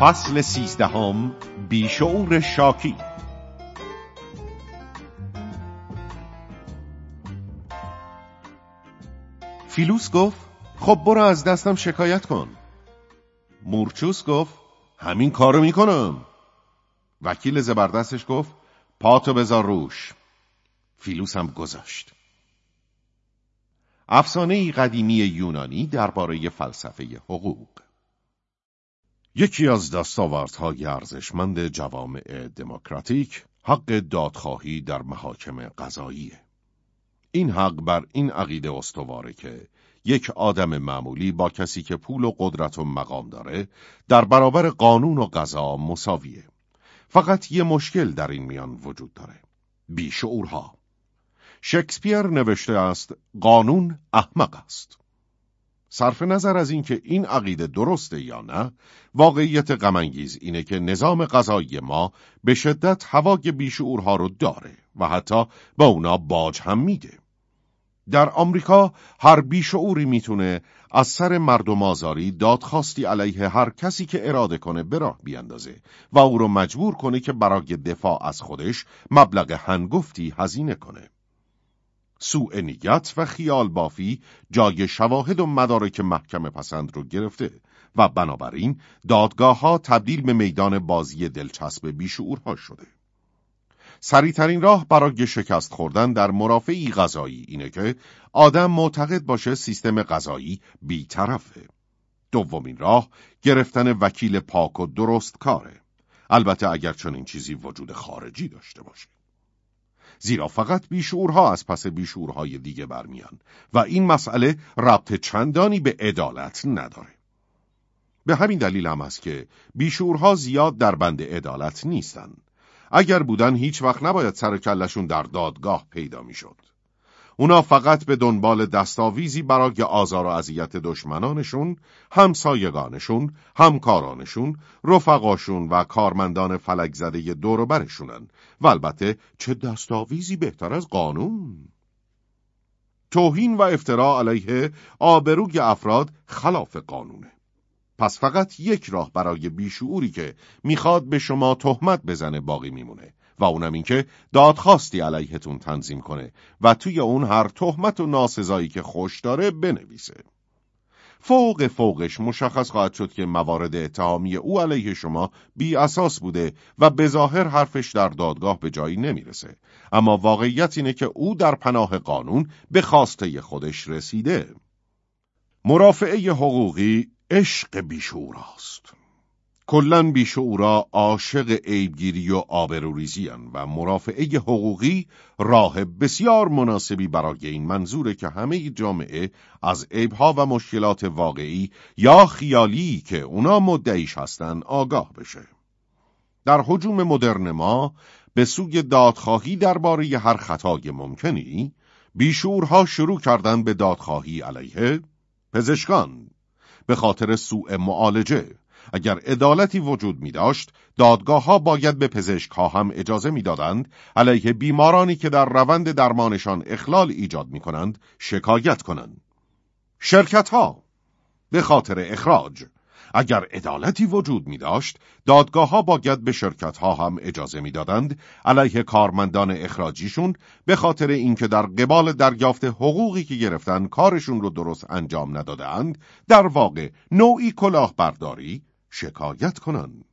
فصل سیزدهم بیشعور شاکی. فیلوس گفت خب برو از دستم شکایت کن. مورچوس گفت همین کارو می‌کنم. وکیل زبردستش گفت پاتو بذار روش. فیلوس هم گذاشت. افسانه قدیمی یونانی درباره فلسفه حقوق. یکی از دستاوردهای ارزشمند جوامع دموکراتیک حق دادخواهی در محاکم قضاییه. این حق بر این عقیده استواره که یک آدم معمولی با کسی که پول و قدرت و مقام داره در برابر قانون و قضا مساویه. فقط یه مشکل در این میان وجود داره. بیشعورها. شکسپیر نوشته است قانون احمق است. صرف نظر از اینکه این عقیده درسته یا نه، واقعیت غمانگیز اینه که نظام غذایی ما به شدت هوای بیشعورها رو داره و حتی به اونا باج هم میده. در آمریکا هر بیشعوری می‌تونه از سر مردم آزاری دادخواستی علیه هر کسی که اراده کنه به راه بیاندازه و او رو مجبور کنه که برای دفاع از خودش مبلغ هنگفتی هزینه کنه. سوء نیت و خیال بافی جای شواهد و مدارک محکم پسند رو گرفته و بنابراین دادگاه ها تبدیل به میدان بازی دلچسب بیشعورها شده. سریعترین راه برای شکست خوردن در مرافعی غذایی اینه که آدم معتقد باشه سیستم غذایی بیطرفه. دومین راه گرفتن وکیل پاک و درست کاره. البته اگر چنین چیزی وجود خارجی داشته باشه. زیرا فقط بیشورها از پس بیشورهای دیگه برمیان و این مسئله ربط چندانی به عدالت نداره. به همین دلیل هم است که بیشورها زیاد در بند عدالت نیستن. اگر بودن هیچ وقت نباید سر کلشون در دادگاه پیدا می‌شد. اونا فقط به دنبال دستاویزی برای آزار و اذیت دشمنانشون، همسایگانشون، همکارانشون، رفقاشون و کارمندان فلک زده دوروبرشونن و البته چه دستاویزی بهتر از قانون؟ توهین و افتراع علیه آبروی افراد خلاف قانونه. پس فقط یک راه برای بیشعوری که می‌خواد به شما تهمت بزنه باقی میمونه و اونم اینکه دادخواستی علیهتون تنظیم کنه و توی اون هر تهمت و ناسزایی که خوش داره بنویسه. فوق فوقش مشخص خواهد شد که موارد اتهامی او علیه شما بی اساس بوده و به ظاهر حرفش در دادگاه به جایی نمی‌رسه. اما واقعیت اینه که او در پناه قانون به خواسته خودش رسیده. مرافعه حقوقی عشق بیشور است. کلن بیشعورا عاشق عیبگیری و آبروریزیان و مرافعه حقوقی راه بسیار مناسبی برای این منظوره که همه جامعه از عیبها و مشکلات واقعی یا خیالی که اونا مدعیش هستن آگاه بشه. در حجوم مدرن ما به سوی دادخواهی درباره هر خطای ممکنی بیشورها شروع کردن به دادخواهی علیه پزشکان به خاطر سوء معالجه اگر عدالتی وجود می داشت، دادگاه ها باید به پزشک ها هم اجازه می دادند. علیه بیمارانی که در روند درمانشان اخلال ایجاد می کنند شکایت کنند. شرکت ها به خاطر اخراج. اگر عدالتی وجود می داشت، دادگاه ها باید به شرکت ها هم اجازه می دادند. علیه کارمندان اخراجیشون به خاطر اینکه در قبال دریافت حقوقی که گرفتن کارشون رو درست انجام ندادند در واقع نوعی کلاهبرداری شکایت کنن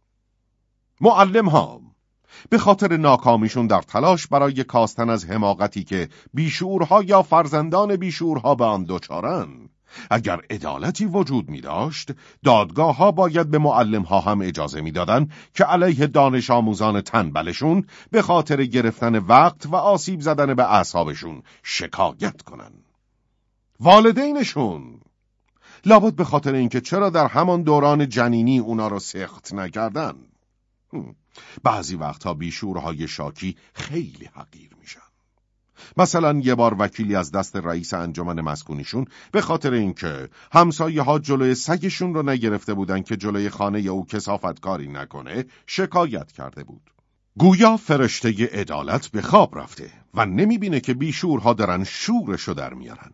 معلم ها به خاطر ناکامیشون در تلاش برای کاستن از حماقتی که بیشورها یا فرزندان بیشورها به آن دچارن اگر عدالتی وجود می داشت، دادگاه ها باید به معلم ها هم اجازه می دادن که علیه دانش آموزان تنبلشون به خاطر گرفتن وقت و آسیب زدن به اعصابشون شکایت کنن. والدینشون لابد به خاطر اینکه چرا در همان دوران جنینی اونا رو سخت نکردن بعضی وقتها بیشورهای شاکی خیلی حقیر میشن مثلا یه بار وکیلی از دست رئیس انجمن مسکونیشون به خاطر اینکه همسایه ها جلوی سگشون رو نگرفته بودن که جلوی خانه او کسافت کاری نکنه شکایت کرده بود. گویا فرشته عدالت به خواب رفته و نمی‌بینه که بیشورها دارن شورشو در میارن.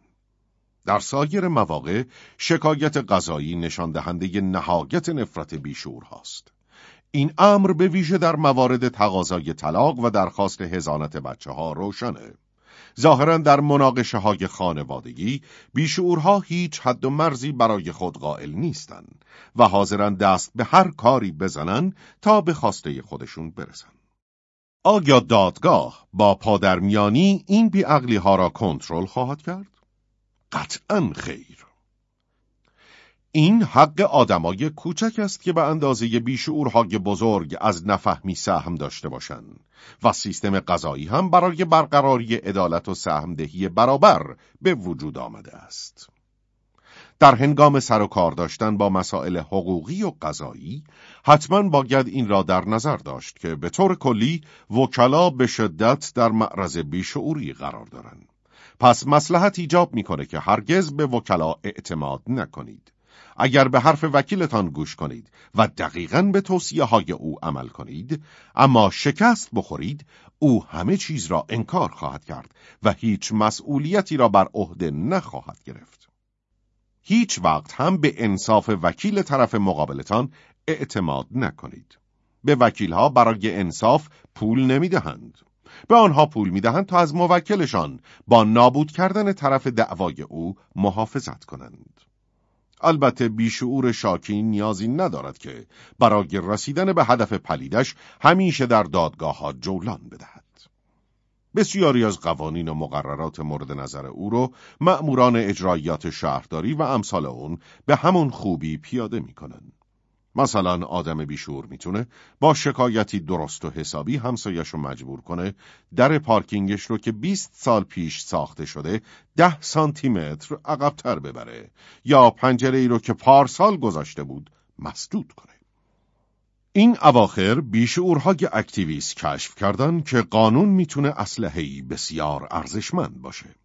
در سایر مواقع شکایت قضایی نشان دهنده نهایت نفرت بیشور هاست. این امر به ویژه در موارد تقاضای طلاق و درخواست هزانت بچه ها روشنه. ظاهرا در مناقشه های خانوادگی بیشعورها هیچ حد و مرزی برای خود قائل نیستند و حاضرن دست به هر کاری بزنن تا به خواسته خودشون برسن. آیا دادگاه با پادرمیانی این بیعقلی ها را کنترل خواهد کرد؟ قطعا خیر. این حق آدمای کوچک است که به اندازه بیشعورهای بزرگ از نفهمی سهم داشته باشند و سیستم قضایی هم برای برقراری عدالت و سهمدهی برابر به وجود آمده است. در هنگام سر و کار داشتن با مسائل حقوقی و قضایی حتما باید این را در نظر داشت که به طور کلی وکلا به شدت در معرض بیشعوری قرار دارند. پس مسلحت ایجاب می‌کنه که هرگز به وکلا اعتماد نکنید. اگر به حرف وکیلتان گوش کنید و دقیقا به توصیه های او عمل کنید اما شکست بخورید او همه چیز را انکار خواهد کرد و هیچ مسئولیتی را بر عهده نخواهد گرفت. هیچ وقت هم به انصاف وکیل طرف مقابلتان اعتماد نکنید. به وکیلها برای انصاف پول نمی‌دهند. به آنها پول می‌دهند تا از موکلشان با نابود کردن طرف دعوای او محافظت کنند البته بیشعور شاکی نیازی ندارد که برای رسیدن به هدف پلیدش همیشه در دادگاه ها جولان بدهد. بسیاری از قوانین و مقررات مورد نظر او رو مأموران اجرایات شهرداری و امثال اون به همون خوبی پیاده می‌کنند. مثلا آدم بیشور می‌تونه با شکایتی درست و حسابی همسایش رو مجبور کنه در پارکینگش رو که 20 سال پیش ساخته شده 10 سانتی متر عقبتر ببره یا پنجره ای رو که پارسال گذاشته بود مسدود کنه. این اواخر بیشعورهای اکتیویست کشف کردن که قانون می‌تونه اسلحه‌ای بسیار ارزشمند باشه.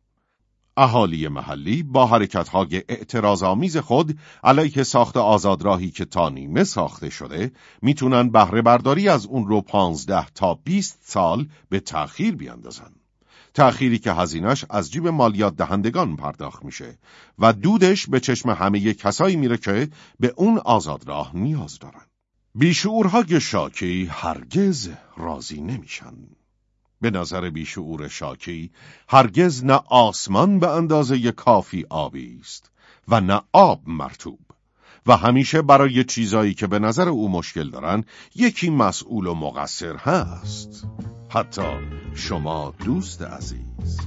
اهالی محلی با حرکتهای اعتراضآمیز خود علیه ساخت آزادراهی که تا نیمه ساخته شده می‌تونن بهره برداری از اون رو پانزده تا 20 سال به تأخیر بیاندازن. تأخیری که هزینش از جیب مالیات دهندگان پرداخت میشه و دودش به چشم همه کسایی میره که به اون آزادراه نیاز دارن. بیشعورهای شاکی هرگز راضی نمیشن. به نظر بیشعور شاکی هرگز نه آسمان به اندازه کافی آبی است و نه آب مرتوب و همیشه برای چیزایی که به نظر او مشکل دارن یکی مسئول و مقصر هست. حتی شما دوست عزیز.